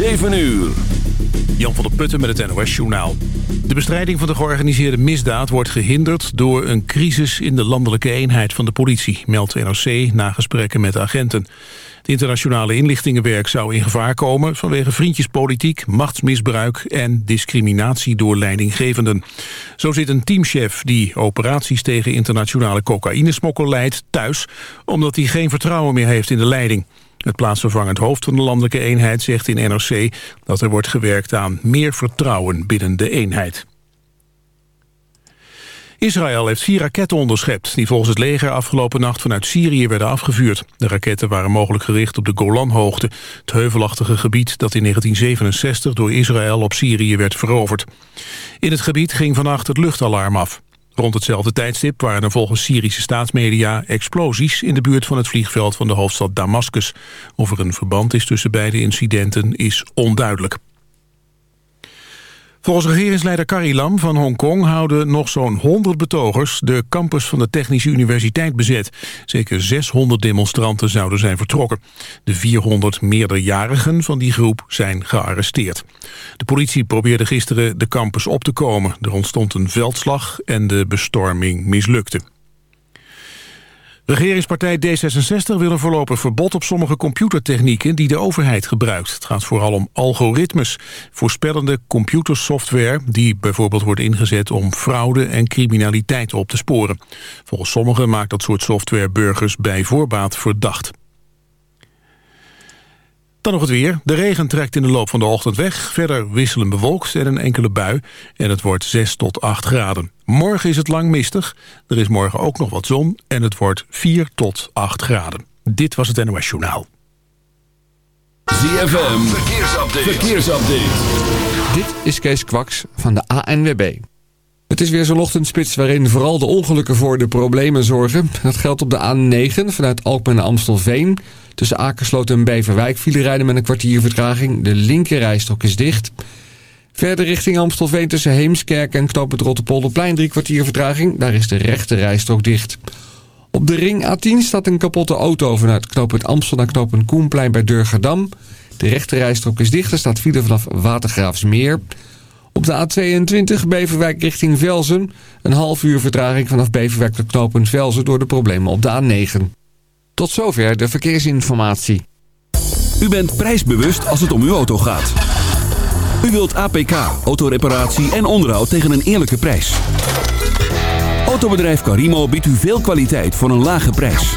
7 uur. Jan van der Putten met het NOS-journaal. De bestrijding van de georganiseerde misdaad wordt gehinderd... door een crisis in de landelijke eenheid van de politie... meldt NOC na gesprekken met agenten. Het internationale inlichtingenwerk zou in gevaar komen... vanwege vriendjespolitiek, machtsmisbruik en discriminatie door leidinggevenden. Zo zit een teamchef die operaties tegen internationale cocaïnesmokkel leidt thuis... omdat hij geen vertrouwen meer heeft in de leiding. Het plaatsvervangend hoofd van de landelijke eenheid zegt in NRC dat er wordt gewerkt aan meer vertrouwen binnen de eenheid. Israël heeft vier raketten onderschept... die volgens het leger afgelopen nacht vanuit Syrië werden afgevuurd. De raketten waren mogelijk gericht op de Golanhoogte... het heuvelachtige gebied dat in 1967 door Israël op Syrië werd veroverd. In het gebied ging vannacht het luchtalarm af. Rond hetzelfde tijdstip waren er volgens Syrische staatsmedia explosies in de buurt van het vliegveld van de hoofdstad Damascus. Of er een verband is tussen beide incidenten is onduidelijk. Volgens regeringsleider Carrie Lam van Hongkong houden nog zo'n 100 betogers de campus van de Technische Universiteit bezet. Zeker 600 demonstranten zouden zijn vertrokken. De 400 meerderjarigen van die groep zijn gearresteerd. De politie probeerde gisteren de campus op te komen. Er ontstond een veldslag en de bestorming mislukte. Regeringspartij D66 wil een voorlopig verbod op sommige computertechnieken die de overheid gebruikt. Het gaat vooral om algoritmes, voorspellende computersoftware die bijvoorbeeld wordt ingezet om fraude en criminaliteit op te sporen. Volgens sommigen maakt dat soort software burgers bij voorbaat verdacht. Dan nog het weer. De regen trekt in de loop van de ochtend weg. Verder wisselen bewolkt en een enkele bui. En het wordt 6 tot 8 graden. Morgen is het lang mistig. Er is morgen ook nog wat zon. En het wordt 4 tot 8 graden. Dit was het NOS Journaal. ZFM. Verkeersupdate. Verkeersupdate. Dit is Kees Kwaks van de ANWB. Het is weer zo'n ochtendspits waarin vooral de ongelukken voor de problemen zorgen. Dat geldt op de A9 vanuit Alkmaar naar Amstelveen. Tussen Akersloot en Beverwijk vielen rijden met een kwartier vertraging. De linkerrijstok is dicht. Verder richting Amstelveen tussen Heemskerk en knooppunt Rotterpolderplein drie kwartier vertraging. Daar is de rechte rijstrook dicht. Op de ring A10 staat een kapotte auto vanuit knooppunt Amstel naar knooppunt Koenplein bij Durgerdam. De rechte rijstrook is dicht. Er staat file vanaf Watergraafsmeer. Op de A22 Beverwijk richting Velzen. Een half uur vertraging vanaf Beverwijk tot knooppunt Velzen door de problemen op de A9. Tot zover de verkeersinformatie. U bent prijsbewust als het om uw auto gaat. U wilt APK, autoreparatie en onderhoud tegen een eerlijke prijs. Autobedrijf Carimo biedt u veel kwaliteit voor een lage prijs.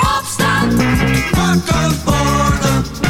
Opstand. Wakker worden.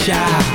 shot.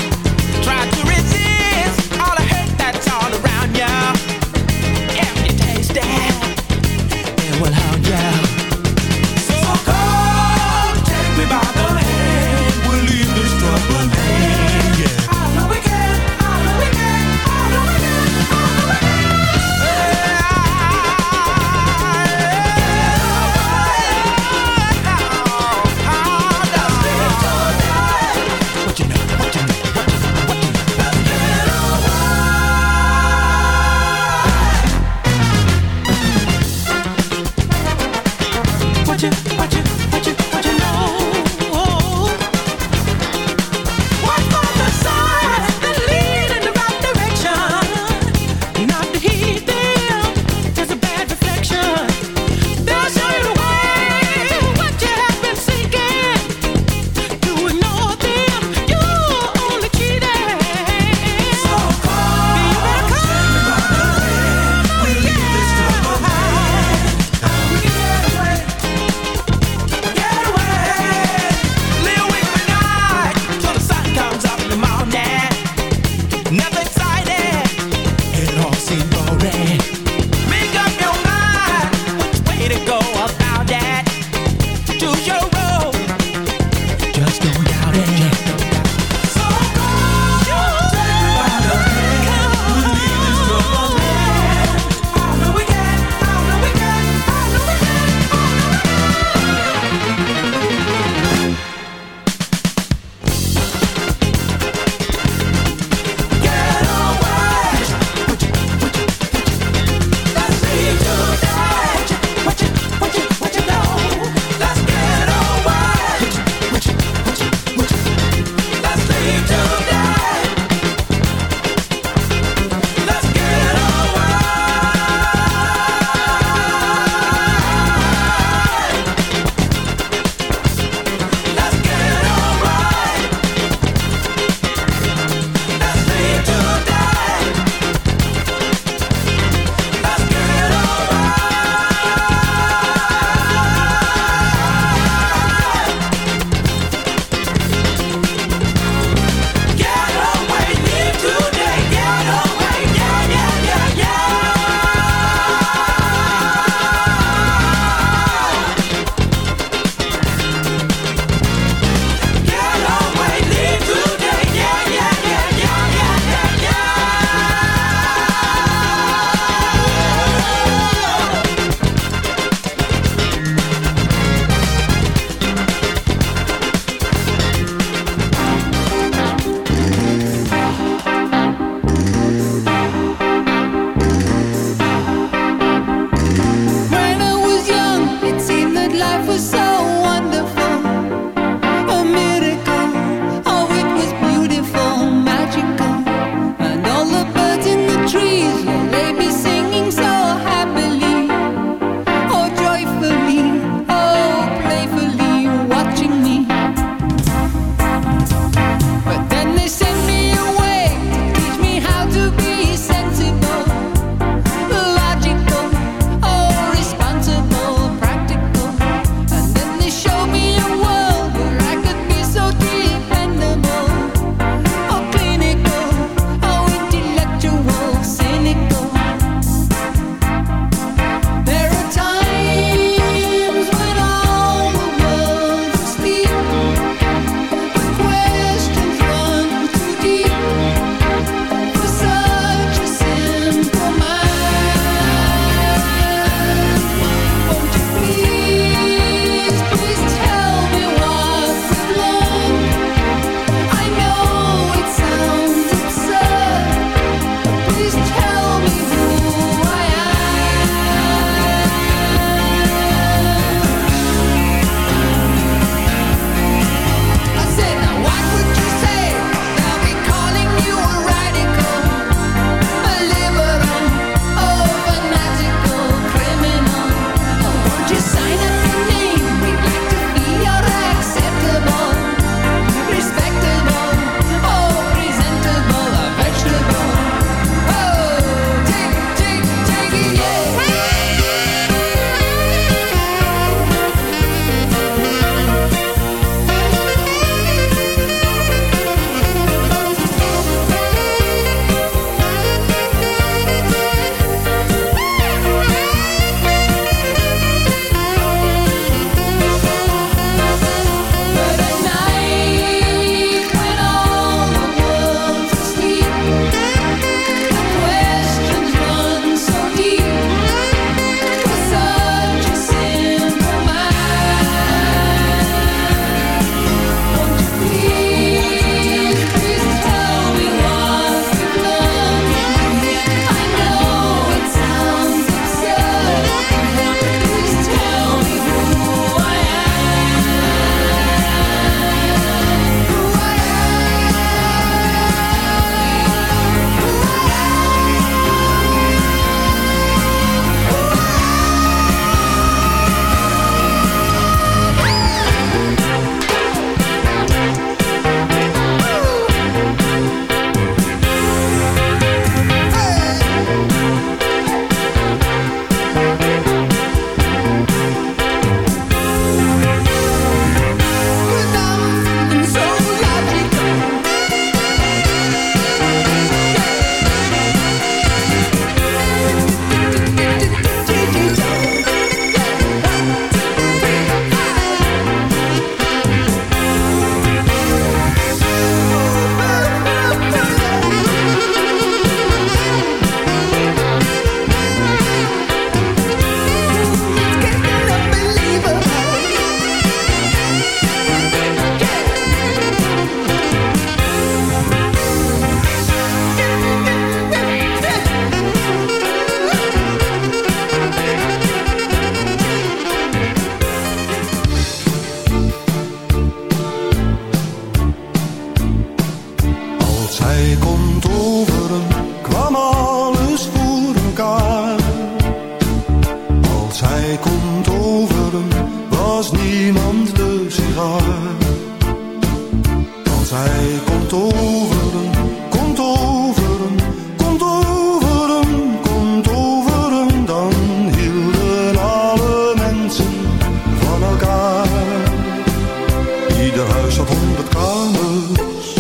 ieder huis had honderd kamers.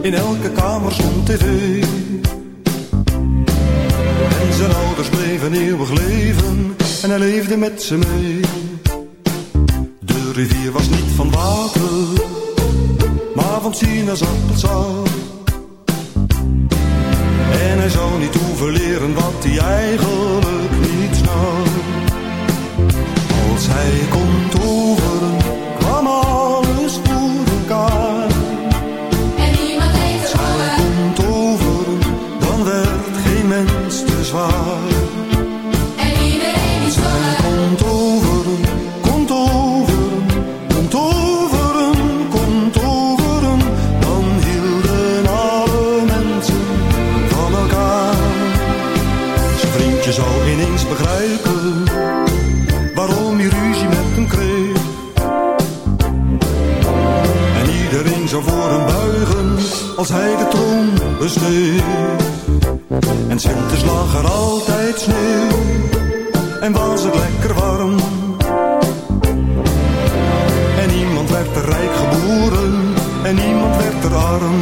In elke kamer stond tv. En zijn ouders bleven eeuwig leven. En hij leefde met ze mee. De rivier was niet van water. Maar van sinaasappelsap. En hij zou niet hoeven leren wat hij eigenlijk niet snapt. Als hij komt als hij de troon besneeuwt. En winters lag er altijd sneeuw en was het lekker warm. En niemand werd er rijk geboren en niemand werd er arm.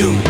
do.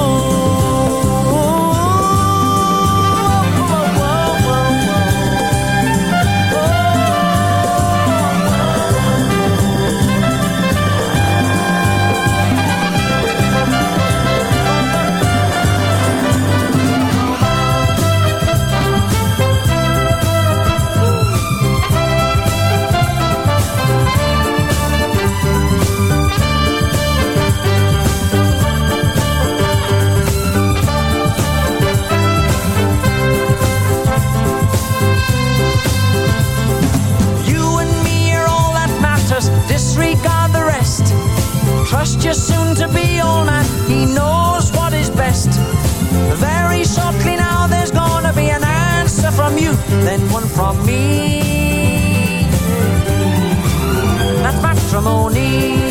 Trust your soon to be old man. He knows what is best. Very shortly now, there's gonna be an answer from you, then one from me. That's matrimony.